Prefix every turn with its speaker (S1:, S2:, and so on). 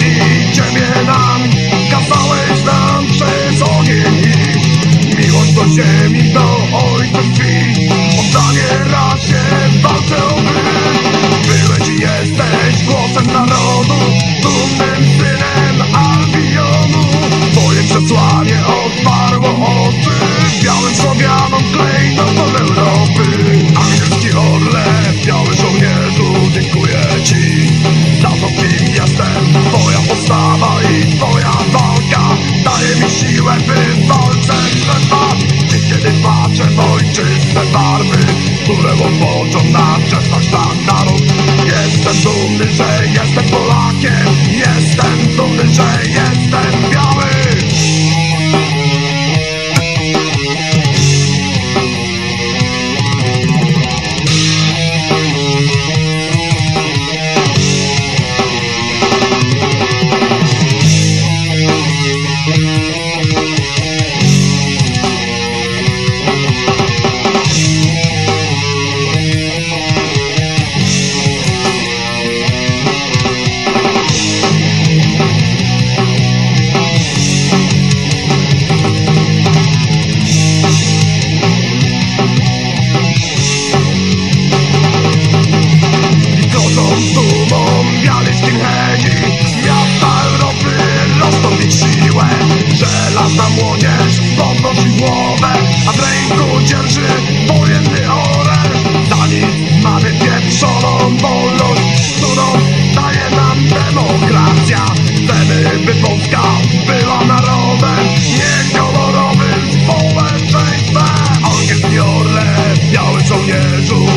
S1: drogi ciebie nam Kazałeś nam przez ogień. Miłość do ziemi, do ojca chwili dziwne barwy, które łowoczą na czesnach sztandarów Jestem dumny, że jestem Polakiem, jestem młodzież podnosi głowę A w ręku dzierży wojenny orel. Za nic mamy pieprzoną wolność Którą daje nam demokracja. Chcemy, by Polska była narodem Niekolorowym społeczeństwem. Orkiestr Orle, biały żołnierzu